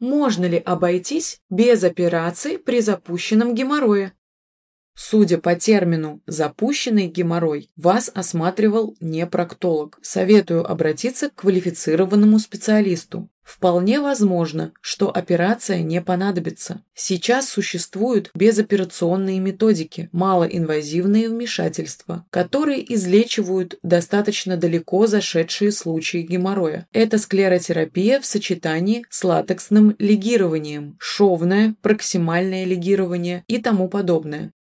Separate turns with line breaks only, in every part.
Можно ли обойтись без операции при запущенном геморрое? Судя по термину «запущенный геморрой», вас осматривал не проктолог. Советую обратиться к квалифицированному специалисту. Вполне возможно, что операция не понадобится. Сейчас существуют безоперационные методики, малоинвазивные вмешательства, которые излечивают достаточно далеко зашедшие случаи геморроя. Это склеротерапия в сочетании с латексным легированием, шовное, проксимальное легирование и тому подобное.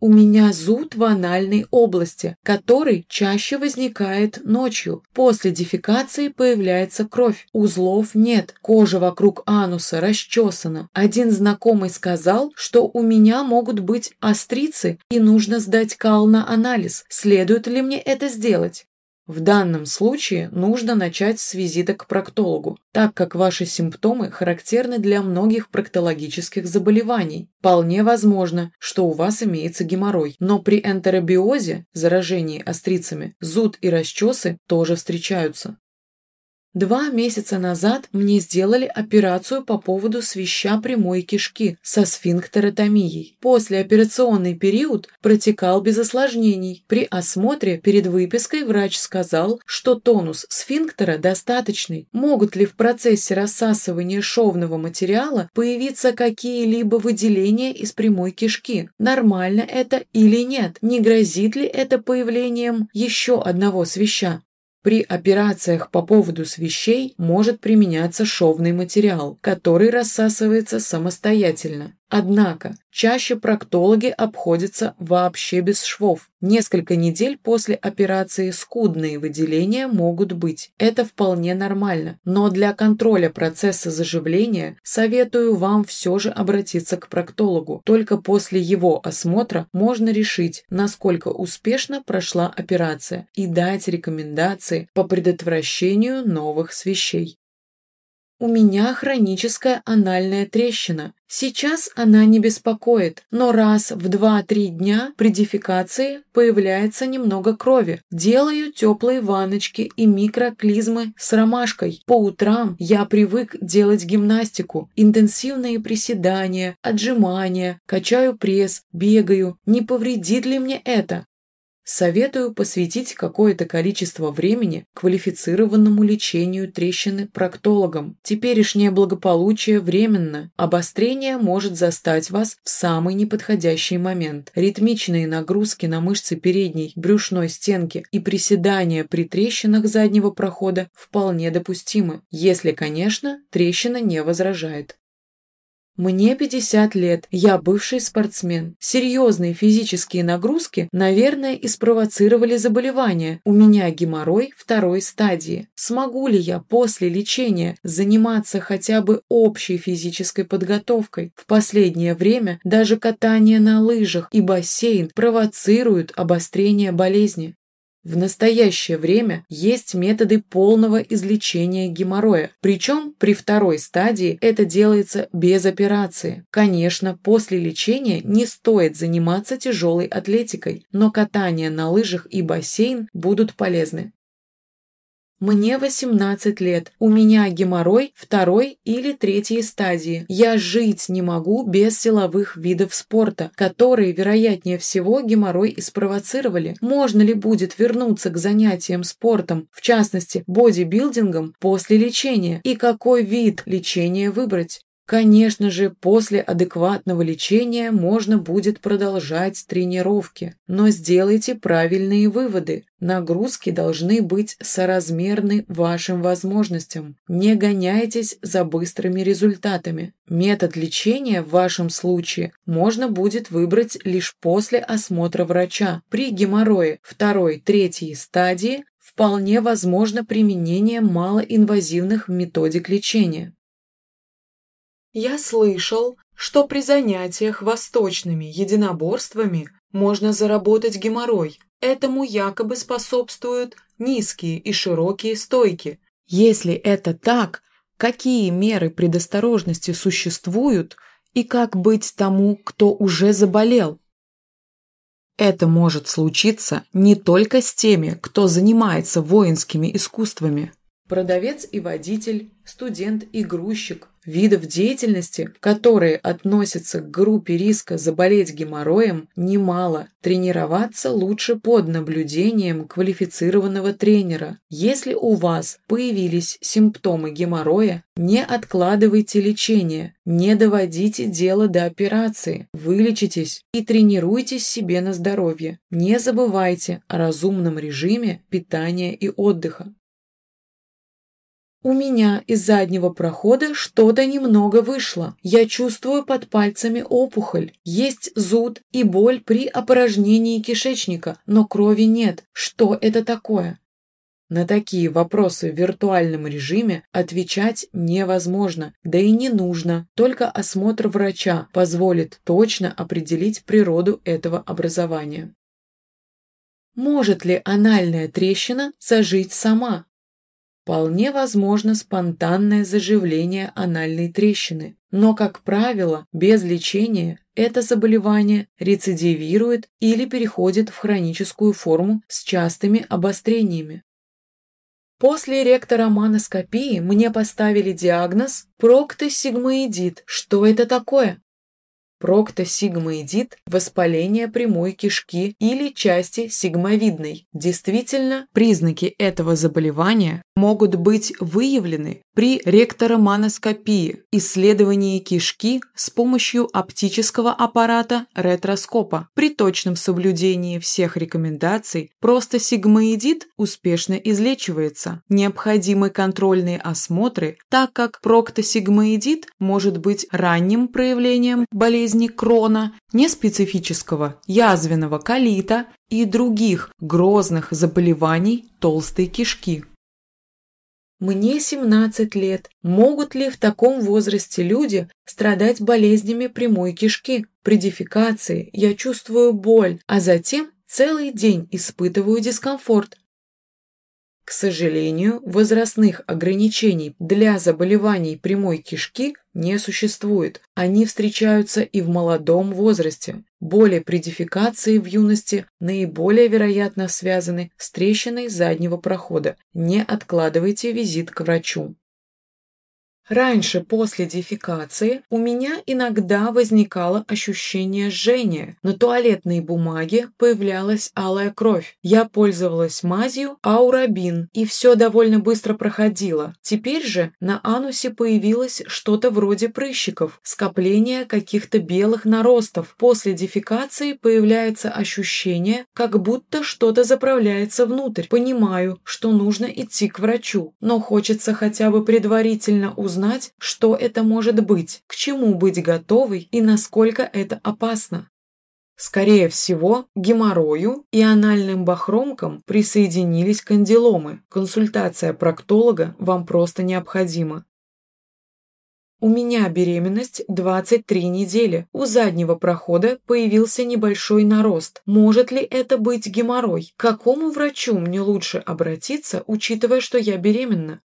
У меня зуд в анальной области, который чаще возникает ночью. После дефекации появляется кровь. Узлов нет. Кожа вокруг ануса расчесана. Один знакомый сказал, что у меня могут быть острицы и нужно сдать кал на анализ. Следует ли мне это сделать? В данном случае нужно начать с визита к проктологу, так как ваши симптомы характерны для многих проктологических заболеваний. Вполне возможно, что у вас имеется геморрой, но при энтеробиозе, заражении острицами, зуд и расчесы тоже встречаются. Два месяца назад мне сделали операцию по поводу свища прямой кишки со сфинктеротомией. Послеоперационный период протекал без осложнений. При осмотре перед выпиской врач сказал, что тонус сфинктера достаточный. Могут ли в процессе рассасывания шовного материала появиться какие-либо выделения из прямой кишки? Нормально это или нет? Не грозит ли это появлением еще одного свища? При операциях по поводу свещей может применяться шовный материал, который рассасывается самостоятельно. Однако, чаще проктологи обходятся вообще без швов. Несколько недель после операции скудные выделения могут быть. Это вполне нормально. Но для контроля процесса заживления советую вам все же обратиться к проктологу. Только после его осмотра можно решить, насколько успешно прошла операция и дать рекомендации по предотвращению новых свещей. У меня хроническая анальная трещина. Сейчас она не беспокоит, но раз в 2-3 дня при дефекации появляется немного крови. Делаю теплые ванночки и микроклизмы с ромашкой. По утрам я привык делать гимнастику, интенсивные приседания, отжимания, качаю пресс, бегаю. Не повредит ли мне это? Советую посвятить какое-то количество времени квалифицированному лечению трещины проктологом. Теперешнее благополучие временно. Обострение может застать вас в самый неподходящий момент. Ритмичные нагрузки на мышцы передней брюшной стенки и приседания при трещинах заднего прохода вполне допустимы, если, конечно, трещина не возражает. Мне 50 лет, я бывший спортсмен. Серьезные физические нагрузки, наверное, и спровоцировали заболевание. У меня геморрой второй стадии. Смогу ли я после лечения заниматься хотя бы общей физической подготовкой? В последнее время даже катание на лыжах и бассейн провоцируют обострение болезни. В настоящее время есть методы полного излечения геморроя, причем при второй стадии это делается без операции. Конечно, после лечения не стоит заниматься тяжелой атлетикой, но катание на лыжах и бассейн будут полезны. Мне 18 лет, у меня геморрой второй или третьей стадии. Я жить не могу без силовых видов спорта, которые, вероятнее всего, геморрой и спровоцировали. Можно ли будет вернуться к занятиям спортом, в частности, бодибилдингом, после лечения? И какой вид лечения выбрать? Конечно же, после адекватного лечения можно будет продолжать тренировки, но сделайте правильные выводы. Нагрузки должны быть соразмерны вашим возможностям. Не гоняйтесь за быстрыми результатами. Метод лечения в вашем случае можно будет выбрать лишь после осмотра врача. При геморрое второй-третьей стадии вполне возможно применение малоинвазивных методик лечения. Я слышал, что при занятиях восточными единоборствами можно заработать геморрой. Этому якобы способствуют низкие и широкие стойки. Если это так, какие меры предосторожности существуют и как быть тому, кто уже заболел? Это может случиться не только с теми, кто занимается воинскими искусствами. Продавец и водитель, студент и грузчик, видов деятельности, которые относятся к группе риска заболеть геморроем, немало. Тренироваться лучше под наблюдением квалифицированного тренера. Если у вас появились симптомы геморроя, не откладывайте лечение, не доводите дело до операции, вылечитесь и тренируйтесь себе на здоровье. Не забывайте о разумном режиме питания и отдыха. У меня из заднего прохода что-то немного вышло. Я чувствую под пальцами опухоль. Есть зуд и боль при опорожнении кишечника, но крови нет. Что это такое? На такие вопросы в виртуальном режиме отвечать невозможно, да и не нужно. Только осмотр врача позволит точно определить природу этого образования. Может ли анальная трещина зажить сама? Вполне возможно спонтанное заживление анальной трещины, но, как правило, без лечения это заболевание рецидивирует или переходит в хроническую форму с частыми обострениями. После ректороманоскопии мне поставили диагноз проктосигмоидит. Что это такое? Проктосигмоидит – воспаление прямой кишки или части сигмовидной. Действительно, признаки этого заболевания могут быть выявлены при ректороманоскопии, исследовании кишки с помощью оптического аппарата ретроскопа. При точном соблюдении всех рекомендаций просто сигмоидит успешно излечивается. Необходимы контрольные осмотры, так как проктосигмоидит может быть ранним проявлением болезни Крона, неспецифического язвенного колита и других грозных заболеваний толстой кишки. Мне 17 лет. Могут ли в таком возрасте люди страдать болезнями прямой кишки? При дефекации я чувствую боль, а затем целый день испытываю дискомфорт. К сожалению, возрастных ограничений для заболеваний прямой кишки не существует. Они встречаются и в молодом возрасте. Боли при дефекации в юности наиболее вероятно связаны с трещиной заднего прохода. Не откладывайте визит к врачу. Раньше, после дефекации, у меня иногда возникало ощущение жжения. На туалетной бумаге появлялась алая кровь. Я пользовалась мазью аурабин, и все довольно быстро проходило. Теперь же на анусе появилось что-то вроде прыщиков, скопление каких-то белых наростов. После дефекации появляется ощущение, как будто что-то заправляется внутрь. Понимаю, что нужно идти к врачу, но хочется хотя бы предварительно узнать, узнать, что это может быть, к чему быть готовой и насколько это опасно. Скорее всего, геморрою и анальным бахромкам присоединились кандиломы. Консультация проктолога вам просто необходима. У меня беременность 23 недели. У заднего прохода появился небольшой нарост. Может ли это быть геморрой? К какому врачу мне лучше обратиться, учитывая, что я беременна?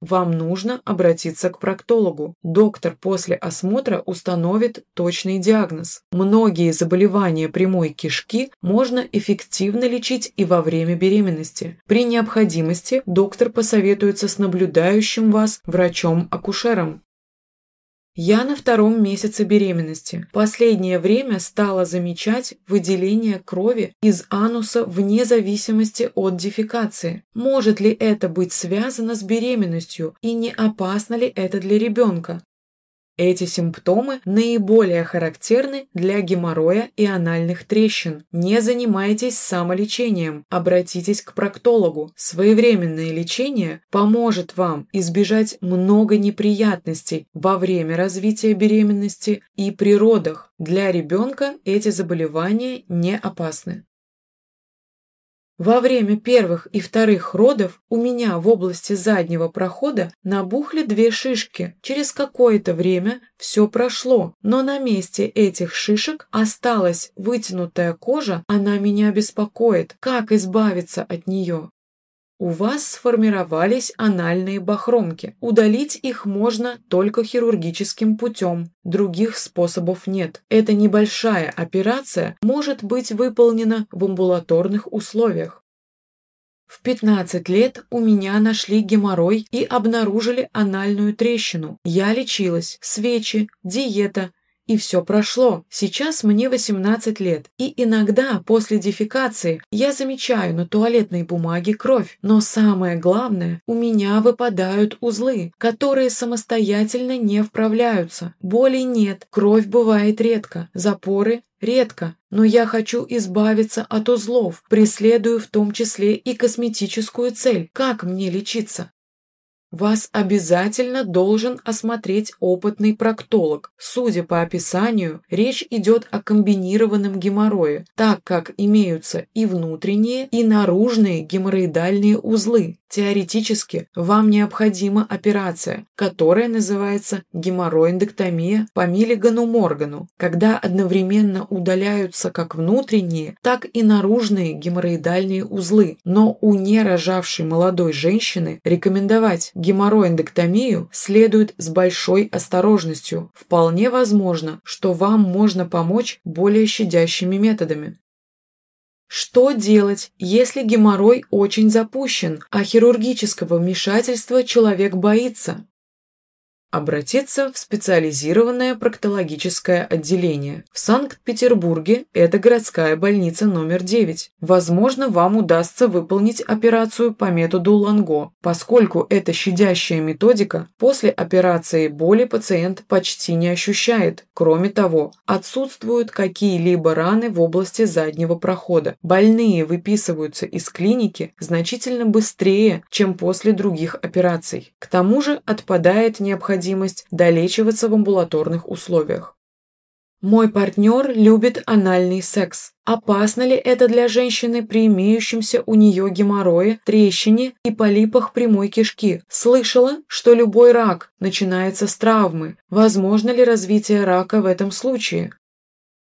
Вам нужно обратиться к проктологу. Доктор после осмотра установит точный диагноз. Многие заболевания прямой кишки можно эффективно лечить и во время беременности. При необходимости доктор посоветуется с наблюдающим вас врачом-акушером. Я на втором месяце беременности. Последнее время стала замечать выделение крови из ануса вне зависимости от дефекации. Может ли это быть связано с беременностью и не опасно ли это для ребенка? Эти симптомы наиболее характерны для геморроя и анальных трещин. Не занимайтесь самолечением, обратитесь к проктологу. Своевременное лечение поможет вам избежать много неприятностей во время развития беременности и при родах. Для ребенка эти заболевания не опасны. Во время первых и вторых родов у меня в области заднего прохода набухли две шишки. Через какое-то время все прошло, но на месте этих шишек осталась вытянутая кожа, она меня беспокоит. Как избавиться от нее? У вас сформировались анальные бахромки. Удалить их можно только хирургическим путем. Других способов нет. Эта небольшая операция может быть выполнена в амбулаторных условиях. В 15 лет у меня нашли геморрой и обнаружили анальную трещину. Я лечилась, свечи, диета, и все прошло. Сейчас мне 18 лет. И иногда после дефекации я замечаю на туалетной бумаге кровь. Но самое главное, у меня выпадают узлы, которые самостоятельно не вправляются. Боли нет, кровь бывает редко, запоры редко. Но я хочу избавиться от узлов, преследую в том числе и косметическую цель. Как мне лечиться? Вас обязательно должен осмотреть опытный проктолог. Судя по описанию, речь идет о комбинированном геморрое, так как имеются и внутренние, и наружные геморроидальные узлы. Теоретически вам необходима операция, которая называется геморроиндектомия по Миллигану Моргану, когда одновременно удаляются как внутренние, так и наружные геморроидальные узлы. Но у нерожавшей молодой женщины рекомендовать геморроиндектомию следует с большой осторожностью. Вполне возможно, что вам можно помочь более щадящими методами. Что делать, если геморрой очень запущен, а хирургического вмешательства человек боится? Обратиться в специализированное проктологическое отделение. В Санкт-Петербурге это городская больница номер 9. Возможно, вам удастся выполнить операцию по методу Ланго. Поскольку это щадящая методика, после операции боли пациент почти не ощущает. Кроме того, отсутствуют какие-либо раны в области заднего прохода. Больные выписываются из клиники значительно быстрее, чем после других операций. К тому же отпадает необходимость необходимость долечиваться в амбулаторных условиях. Мой партнер любит анальный секс. Опасно ли это для женщины при имеющемся у нее геморрое, трещине и полипах прямой кишки? Слышала, что любой рак начинается с травмы. Возможно ли развитие рака в этом случае?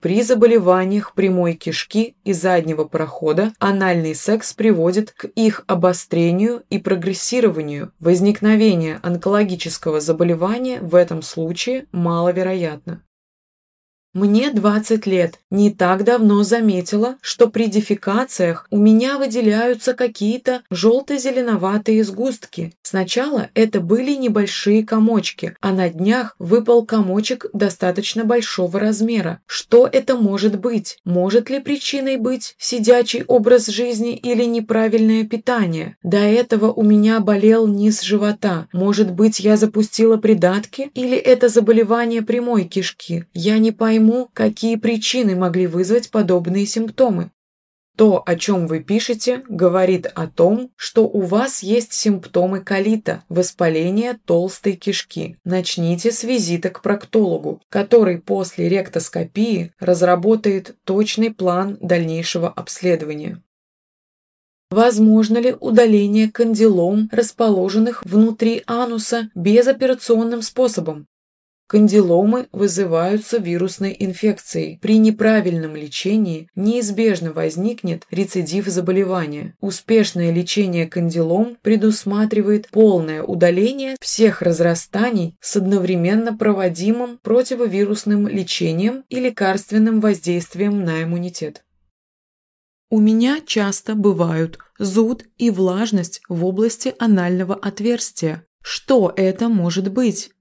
При заболеваниях прямой кишки и заднего прохода анальный секс приводит к их обострению и прогрессированию. Возникновение онкологического заболевания в этом случае маловероятно. Мне 20 лет. Не так давно заметила, что при дефекациях у меня выделяются какие-то желто-зеленоватые сгустки. Сначала это были небольшие комочки, а на днях выпал комочек достаточно большого размера. Что это может быть? Может ли причиной быть сидячий образ жизни или неправильное питание? До этого у меня болел низ живота. Может быть, я запустила придатки? Или это заболевание прямой кишки? Я не пойму пойму, какие причины могли вызвать подобные симптомы. То, о чем вы пишете, говорит о том, что у вас есть симптомы колита, воспаления толстой кишки. Начните с визита к проктологу, который после ректоскопии разработает точный план дальнейшего обследования. Возможно ли удаление кандилом, расположенных внутри ануса, безоперационным способом? Кандиломы вызываются вирусной инфекцией. При неправильном лечении неизбежно возникнет рецидив заболевания. Успешное лечение кандилом предусматривает полное удаление всех разрастаний с одновременно проводимым противовирусным лечением и лекарственным воздействием на иммунитет. У меня часто бывают зуд и влажность в области анального отверстия. Что это может быть?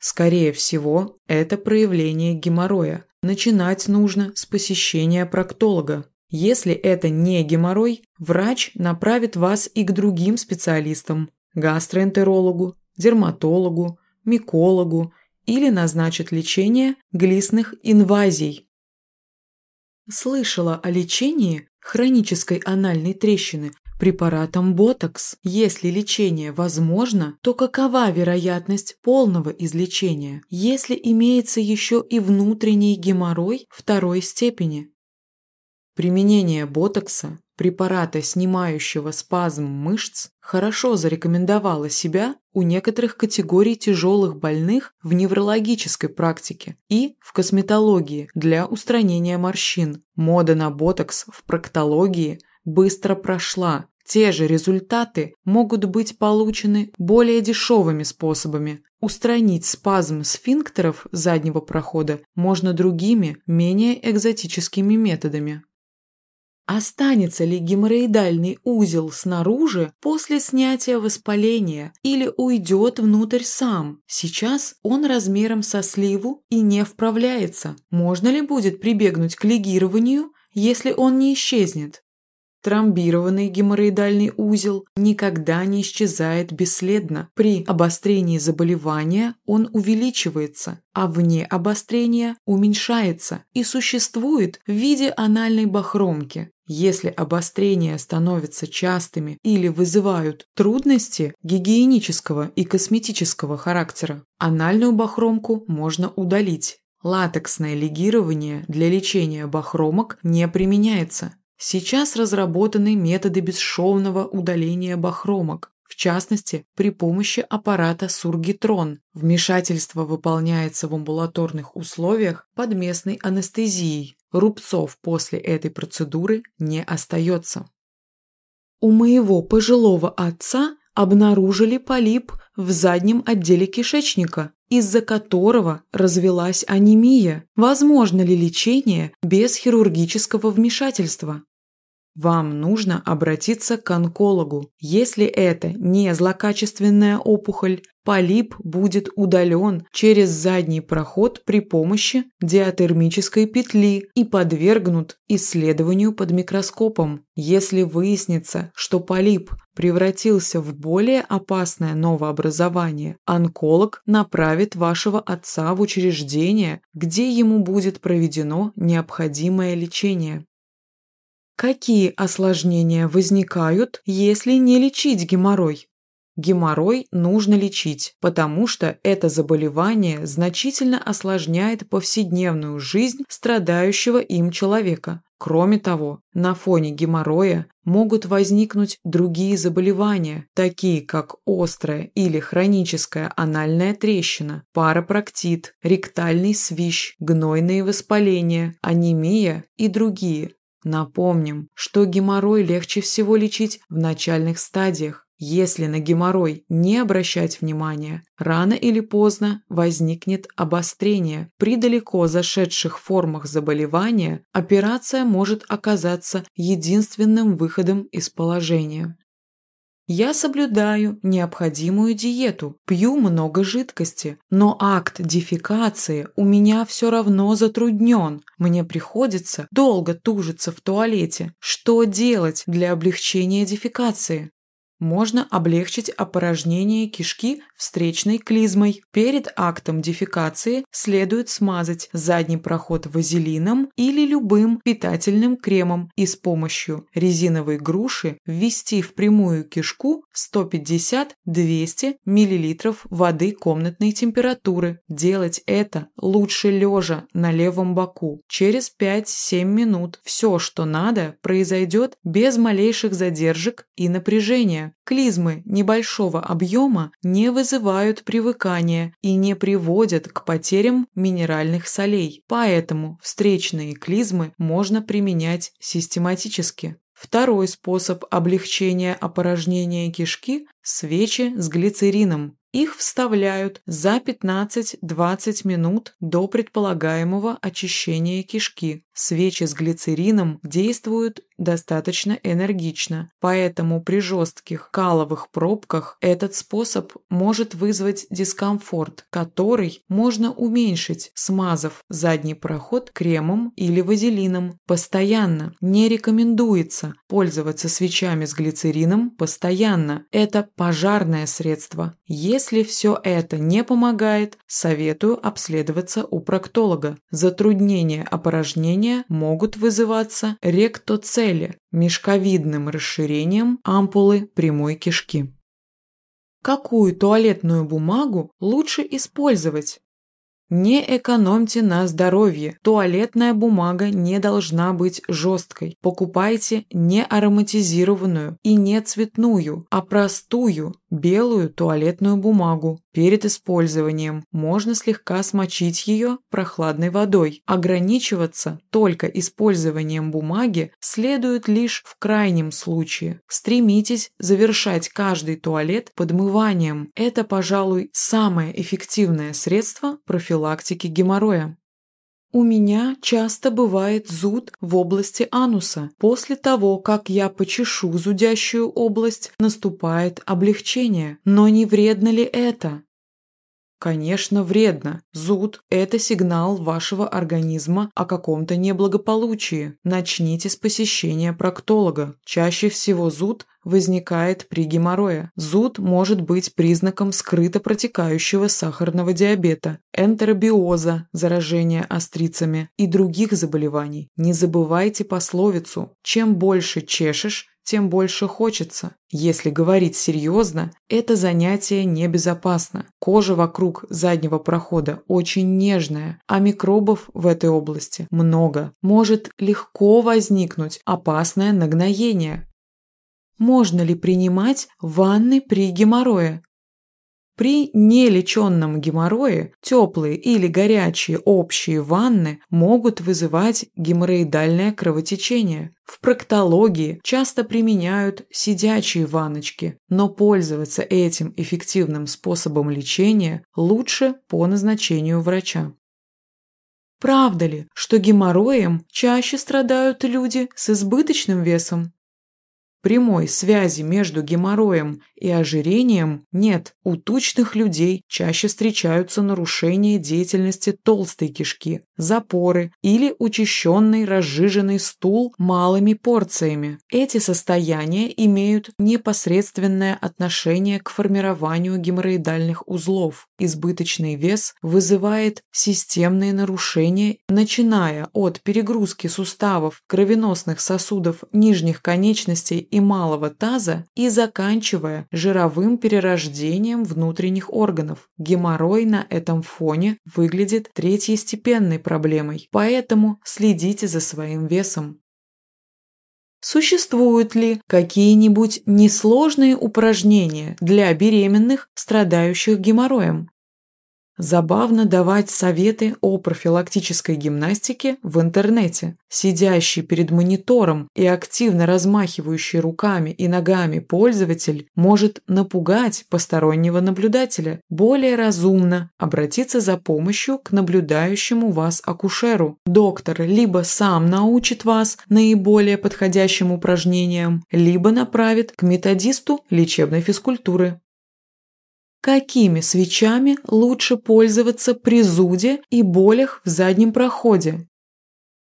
Скорее всего, это проявление геморроя. Начинать нужно с посещения проктолога. Если это не геморрой, врач направит вас и к другим специалистам – гастроэнтерологу, дерматологу, микологу или назначит лечение глистных инвазий. Слышала о лечении хронической анальной трещины препаратом ботокс. Если лечение возможно, то какова вероятность полного излечения, если имеется еще и внутренний геморрой второй степени? Применение ботокса, препарата, снимающего спазм мышц, хорошо зарекомендовало себя у некоторых категорий тяжелых больных в неврологической практике и в косметологии для устранения морщин. Мода на ботокс в проктологии быстро прошла, те же результаты могут быть получены более дешевыми способами. Устранить спазм сфинктеров заднего прохода можно другими, менее экзотическими методами. Останется ли геморроидальный узел снаружи после снятия воспаления или уйдет внутрь сам? Сейчас он размером со сливу и не вправляется. Можно ли будет прибегнуть к лигированию, если он не исчезнет? Тромбированный геморроидальный узел никогда не исчезает бесследно. При обострении заболевания он увеличивается, а вне обострения уменьшается и существует в виде анальной бахромки. Если обострения становятся частыми или вызывают трудности гигиенического и косметического характера, анальную бахромку можно удалить. Латексное лигирование для лечения бахромок не применяется. Сейчас разработаны методы бесшовного удаления бахромок, в частности, при помощи аппарата Сургитрон. Вмешательство выполняется в амбулаторных условиях под местной анестезией. Рубцов после этой процедуры не остается. У моего пожилого отца обнаружили полип в заднем отделе кишечника, из-за которого развелась анемия. Возможно ли лечение без хирургического вмешательства? Вам нужно обратиться к онкологу. Если это не злокачественная опухоль, полип будет удален через задний проход при помощи диатермической петли и подвергнут исследованию под микроскопом. Если выяснится, что полип превратился в более опасное новообразование, онколог направит вашего отца в учреждение, где ему будет проведено необходимое лечение. Какие осложнения возникают, если не лечить геморрой? Геморрой нужно лечить, потому что это заболевание значительно осложняет повседневную жизнь страдающего им человека. Кроме того, на фоне геморроя могут возникнуть другие заболевания, такие как острая или хроническая анальная трещина, парапроктит, ректальный свищ, гнойные воспаления, анемия и другие. Напомним, что геморрой легче всего лечить в начальных стадиях. Если на геморрой не обращать внимания, рано или поздно возникнет обострение. При далеко зашедших формах заболевания операция может оказаться единственным выходом из положения. Я соблюдаю необходимую диету, пью много жидкости, но акт дефекации у меня все равно затруднен. Мне приходится долго тужиться в туалете. Что делать для облегчения дефекации? Можно облегчить опорожнение кишки встречной клизмой. Перед актом дефекации следует смазать задний проход вазелином или любым питательным кремом и с помощью резиновой груши ввести в прямую кишку 150-200 мл воды комнатной температуры. Делать это лучше лежа на левом боку. Через 5-7 минут все, что надо, произойдет без малейших задержек и напряжения. Клизмы небольшого объема не вызывают привыкания и не приводят к потерям минеральных солей, поэтому встречные клизмы можно применять систематически. Второй способ облегчения опорожнения кишки – свечи с глицерином. Их вставляют за 15-20 минут до предполагаемого очищения кишки. Свечи с глицерином действуют достаточно энергично, поэтому при жестких каловых пробках этот способ может вызвать дискомфорт, который можно уменьшить, смазав задний проход кремом или вазелином. Постоянно не рекомендуется пользоваться свечами с глицерином постоянно. Это пожарное средство. Если все это не помогает, советую обследоваться у проктолога. Затруднения опорожнения могут вызываться ректоцели – мешковидным расширением ампулы прямой кишки. Какую туалетную бумагу лучше использовать? Не экономьте на здоровье. Туалетная бумага не должна быть жесткой. Покупайте не ароматизированную и не цветную, а простую, белую туалетную бумагу. Перед использованием можно слегка смочить ее прохладной водой. Ограничиваться только использованием бумаги следует лишь в крайнем случае. Стремитесь завершать каждый туалет подмыванием. Это, пожалуй, самое эффективное средство профилактики геморроя. У меня часто бывает зуд в области ануса. После того, как я почешу зудящую область, наступает облегчение. Но не вредно ли это? Конечно, вредно. Зуд – это сигнал вашего организма о каком-то неблагополучии. Начните с посещения проктолога. Чаще всего зуд возникает при геморрое. Зуд может быть признаком скрыто протекающего сахарного диабета, энтеробиоза, заражения острицами и других заболеваний. Не забывайте пословицу «чем больше чешешь, тем больше хочется. Если говорить серьезно, это занятие небезопасно. Кожа вокруг заднего прохода очень нежная, а микробов в этой области много. Может легко возникнуть опасное нагноение. Можно ли принимать ванны при геморрое? При нелеченном геморрое теплые или горячие общие ванны могут вызывать геморроидальное кровотечение. В проктологии часто применяют сидячие ванночки, но пользоваться этим эффективным способом лечения лучше по назначению врача. Правда ли, что геморроем чаще страдают люди с избыточным весом? Прямой связи между геморроем и ожирением нет. У тучных людей чаще встречаются нарушения деятельности толстой кишки, запоры или учащенный разжиженный стул малыми порциями. Эти состояния имеют непосредственное отношение к формированию геморроидальных узлов. Избыточный вес вызывает системные нарушения, начиная от перегрузки суставов, кровеносных сосудов нижних конечностей и малого таза и заканчивая жировым перерождением внутренних органов. Геморрой на этом фоне выглядит третьестепенной проблемой, поэтому следите за своим весом. Существуют ли какие-нибудь несложные упражнения для беременных, страдающих геморроем? Забавно давать советы о профилактической гимнастике в интернете. Сидящий перед монитором и активно размахивающий руками и ногами пользователь может напугать постороннего наблюдателя. Более разумно обратиться за помощью к наблюдающему вас акушеру. Доктор либо сам научит вас наиболее подходящим упражнениям, либо направит к методисту лечебной физкультуры. Какими свечами лучше пользоваться при зуде и болях в заднем проходе?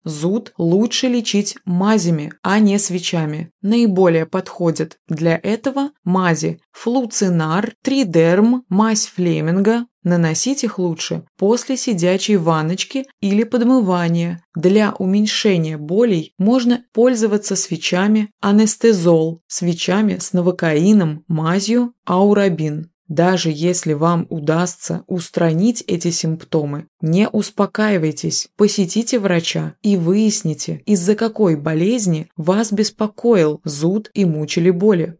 Зуд лучше лечить мазями, а не свечами. Наиболее подходят для этого мази флуцинар, тридерм, мазь флеминга. Наносить их лучше после сидячей ванночки или подмывания. Для уменьшения болей можно пользоваться свечами анестезол, свечами с новокаином, мазью аурабин. Даже если вам удастся устранить эти симптомы, не успокаивайтесь, посетите врача и выясните, из-за какой болезни вас беспокоил зуд и мучили боли.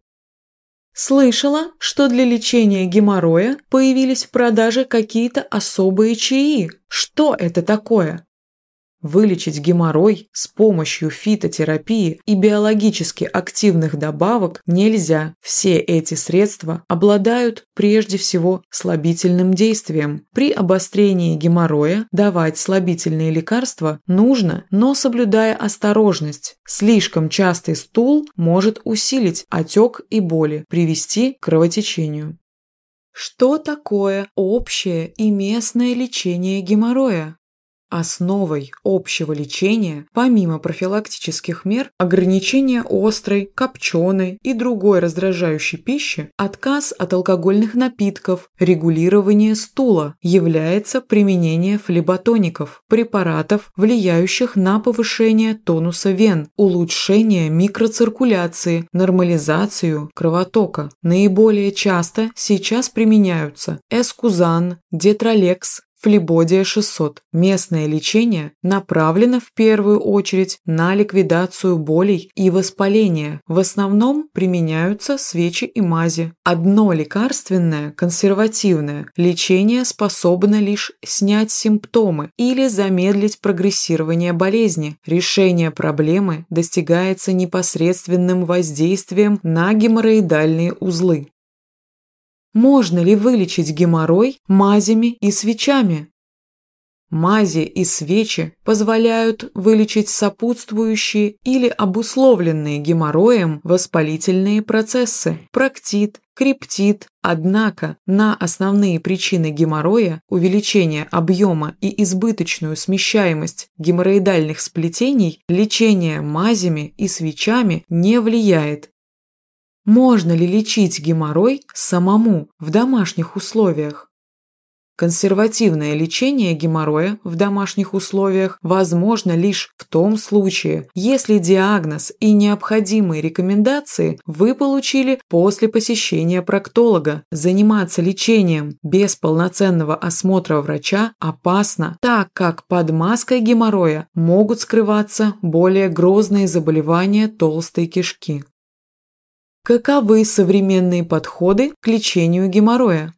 Слышала, что для лечения геморроя появились в продаже какие-то особые чаи. Что это такое? Вылечить геморрой с помощью фитотерапии и биологически активных добавок нельзя. Все эти средства обладают прежде всего слабительным действием. При обострении геморроя давать слабительные лекарства нужно, но соблюдая осторожность. Слишком частый стул может усилить отек и боли, привести к кровотечению. Что такое общее и местное лечение геморроя? Основой общего лечения, помимо профилактических мер, ограничение острой, копченой и другой раздражающей пищи, отказ от алкогольных напитков, регулирование стула является применение флеботоников, препаратов, влияющих на повышение тонуса вен, улучшение микроциркуляции, нормализацию кровотока. Наиболее часто сейчас применяются эскузан, детролекс, Флебодия 600. Местное лечение направлено в первую очередь на ликвидацию болей и воспаления. В основном применяются свечи и мази. Одно лекарственное, консервативное лечение способно лишь снять симптомы или замедлить прогрессирование болезни. Решение проблемы достигается непосредственным воздействием на геморроидальные узлы. Можно ли вылечить геморрой мазями и свечами? Мази и свечи позволяют вылечить сопутствующие или обусловленные геморроем воспалительные процессы, проктит, криптит. Однако на основные причины геморроя, увеличение объема и избыточную смещаемость геморроидальных сплетений, лечение мазями и свечами не влияет. Можно ли лечить геморрой самому в домашних условиях? Консервативное лечение геморроя в домашних условиях возможно лишь в том случае, если диагноз и необходимые рекомендации вы получили после посещения проктолога. Заниматься лечением без полноценного осмотра врача опасно, так как под маской геморроя могут скрываться более грозные заболевания толстой кишки. Каковы современные подходы к лечению геморроя?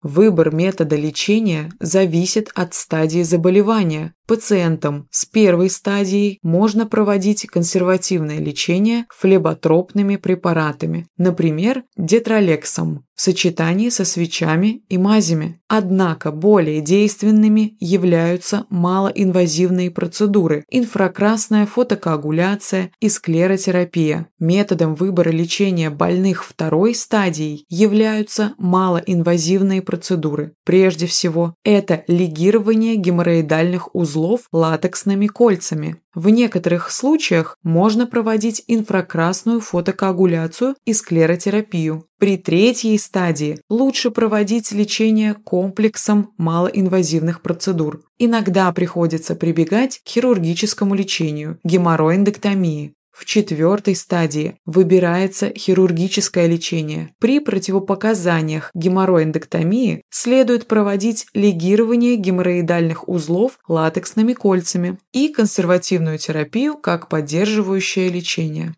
Выбор метода лечения зависит от стадии заболевания. Пациентам с первой стадией можно проводить консервативное лечение флеботропными препаратами, например, детролексом, в сочетании со свечами и мазями. Однако более действенными являются малоинвазивные процедуры, инфракрасная фотокоагуляция и склеротерапия. Методом выбора лечения больных второй стадии являются малоинвазивные процедуры. Прежде всего, это лигирование геморроидальных узлов латексными кольцами. В некоторых случаях можно проводить инфракрасную фотокоагуляцию и склеротерапию. При третьей стадии лучше проводить лечение комплексом малоинвазивных процедур. Иногда приходится прибегать к хирургическому лечению, геморроэндоктомии. В четвертой стадии выбирается хирургическое лечение. При противопоказаниях геморроэндоктомии следует проводить лигирование геморроидальных узлов латексными кольцами и консервативную терапию как поддерживающее лечение.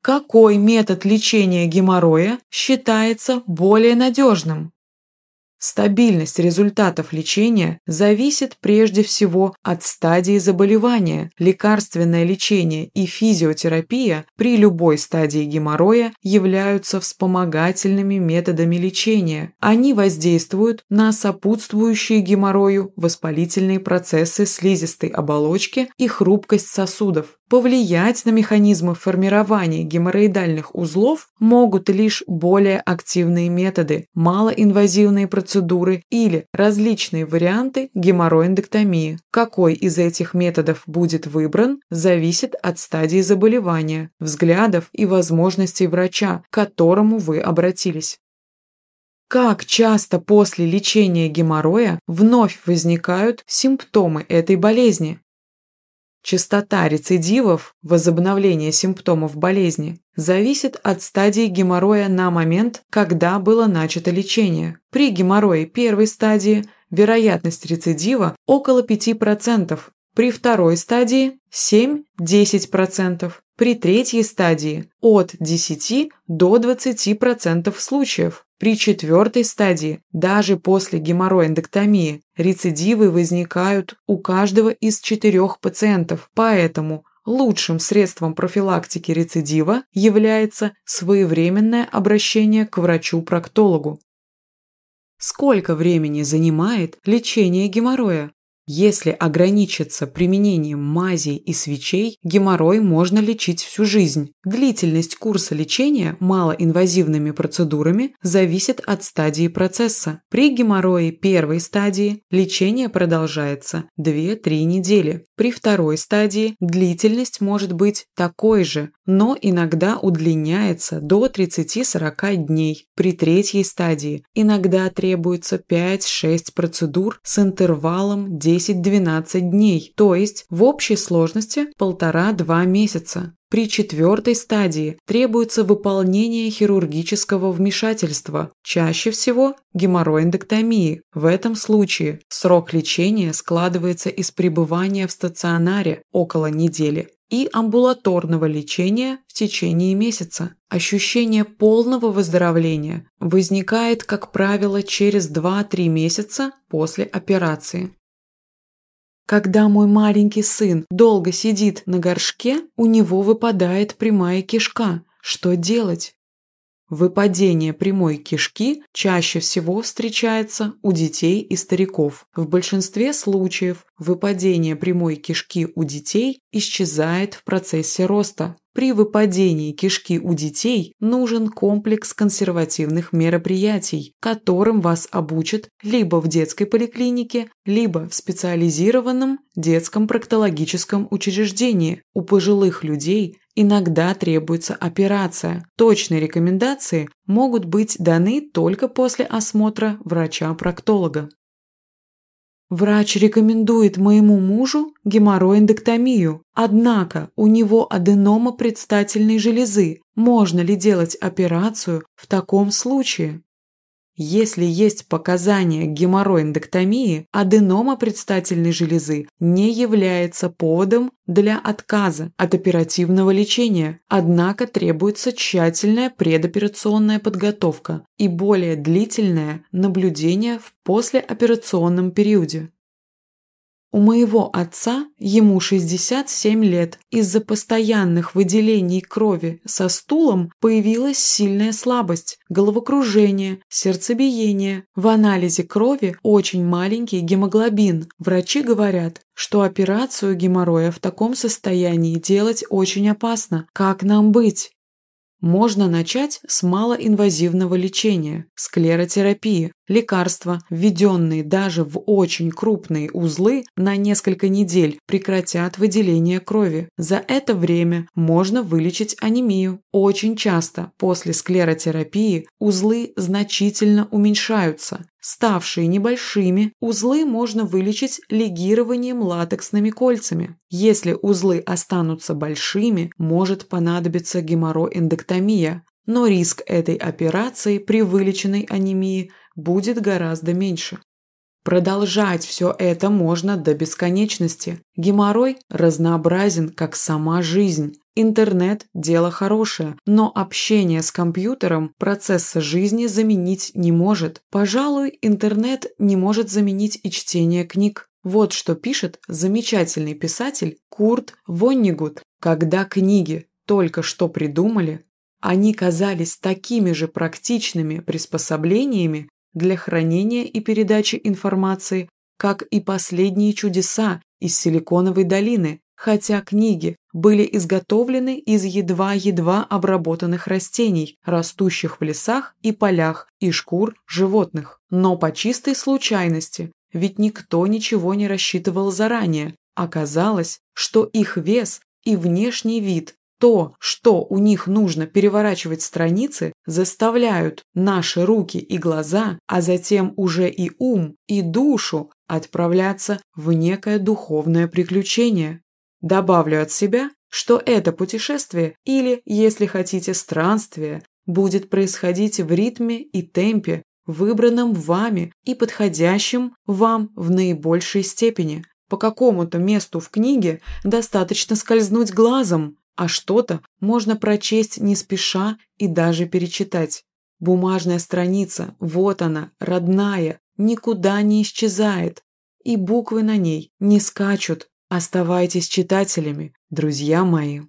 Какой метод лечения геморроя считается более надежным? Стабильность результатов лечения зависит прежде всего от стадии заболевания. Лекарственное лечение и физиотерапия при любой стадии геморроя являются вспомогательными методами лечения. Они воздействуют на сопутствующие геморрою воспалительные процессы слизистой оболочки и хрупкость сосудов. Повлиять на механизмы формирования геморроидальных узлов могут лишь более активные методы, малоинвазивные процедуры или различные варианты геморроэндоктомии. Какой из этих методов будет выбран, зависит от стадии заболевания, взглядов и возможностей врача, к которому вы обратились. Как часто после лечения геморроя вновь возникают симптомы этой болезни? Частота рецидивов, возобновления симптомов болезни, зависит от стадии геморроя на момент, когда было начато лечение. При геморрое первой стадии вероятность рецидива около 5%, при второй стадии 7-10%, при третьей стадии от 10 до 20% случаев. При четвертой стадии, даже после геморроэндоктомии, рецидивы возникают у каждого из четырех пациентов, поэтому лучшим средством профилактики рецидива является своевременное обращение к врачу-проктологу. Сколько времени занимает лечение геморроя? Если ограничиться применением мазей и свечей, геморрой можно лечить всю жизнь. Длительность курса лечения малоинвазивными процедурами зависит от стадии процесса. При геморрое первой стадии лечение продолжается 2-3 недели. При второй стадии длительность может быть такой же, но иногда удлиняется до 30-40 дней. При третьей стадии иногда требуется 5-6 процедур с интервалом 10 10-12 дней, то есть в общей сложности полтора-два месяца. При четвертой стадии требуется выполнение хирургического вмешательства, чаще всего геморроэндоктомии. В этом случае срок лечения складывается из пребывания в стационаре около недели и амбулаторного лечения в течение месяца. Ощущение полного выздоровления возникает, как правило, через 2-3 месяца после операции. Когда мой маленький сын долго сидит на горшке, у него выпадает прямая кишка. Что делать? Выпадение прямой кишки чаще всего встречается у детей и стариков. В большинстве случаев выпадение прямой кишки у детей исчезает в процессе роста. При выпадении кишки у детей нужен комплекс консервативных мероприятий, которым вас обучат либо в детской поликлинике, либо в специализированном детском проктологическом учреждении. У пожилых людей иногда требуется операция. Точные рекомендации могут быть даны только после осмотра врача-проктолога. Врач рекомендует моему мужу геморроэндоктомию, однако у него аденома предстательной железы. Можно ли делать операцию в таком случае? Если есть показания геморроэндоктомии, аденома предстательной железы не является поводом для отказа от оперативного лечения, однако требуется тщательная предоперационная подготовка и более длительное наблюдение в послеоперационном периоде. У моего отца, ему 67 лет, из-за постоянных выделений крови со стулом появилась сильная слабость, головокружение, сердцебиение. В анализе крови очень маленький гемоглобин. Врачи говорят, что операцию геморроя в таком состоянии делать очень опасно. Как нам быть? Можно начать с малоинвазивного лечения, склеротерапии. Лекарства, введенные даже в очень крупные узлы, на несколько недель прекратят выделение крови. За это время можно вылечить анемию. Очень часто после склеротерапии узлы значительно уменьшаются. Ставшие небольшими, узлы можно вылечить легированием латексными кольцами. Если узлы останутся большими, может понадобиться геморроэндоктомия, но риск этой операции при вылеченной анемии будет гораздо меньше. Продолжать все это можно до бесконечности. Геморрой разнообразен, как сама жизнь. Интернет – дело хорошее, но общение с компьютером процесса жизни заменить не может. Пожалуй, интернет не может заменить и чтение книг. Вот что пишет замечательный писатель Курт Воннигут. Когда книги только что придумали, они казались такими же практичными приспособлениями для хранения и передачи информации, как и последние чудеса из Силиконовой долины, хотя книги были изготовлены из едва-едва обработанных растений, растущих в лесах и полях, и шкур животных. Но по чистой случайности, ведь никто ничего не рассчитывал заранее, оказалось, что их вес и внешний вид, то, что у них нужно переворачивать страницы, заставляют наши руки и глаза, а затем уже и ум, и душу отправляться в некое духовное приключение. Добавлю от себя, что это путешествие или, если хотите, странствие, будет происходить в ритме и темпе, выбранном вами и подходящем вам в наибольшей степени. По какому-то месту в книге достаточно скользнуть глазом, а что-то можно прочесть не спеша и даже перечитать. Бумажная страница, вот она, родная, никуда не исчезает, и буквы на ней не скачут, Оставайтесь читателями, друзья мои.